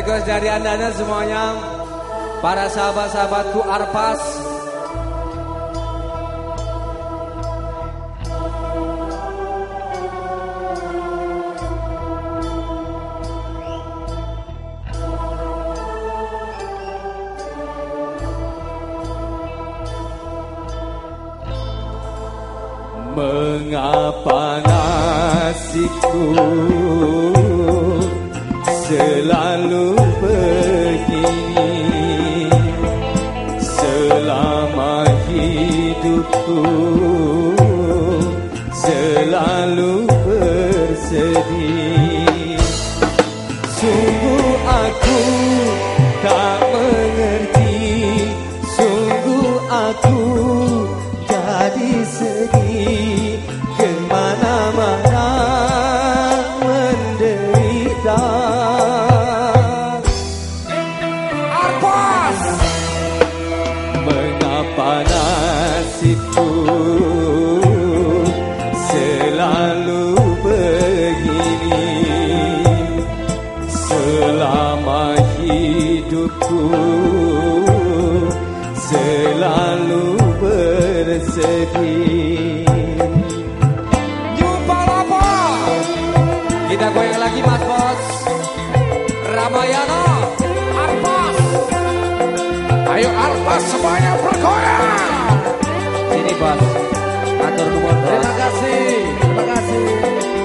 Sekos dari anda-anda semuanya. Para sahabat-sahabatku Arpas. Mengapa nasibku selalu begini selama hidupku selalu. Kita goyang lagi mas bos. Ramayana Arpas Ayo Arpas semuanya bergoyang. Sini bos. Atur dulu Terima kasih Terima kasih.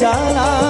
चाला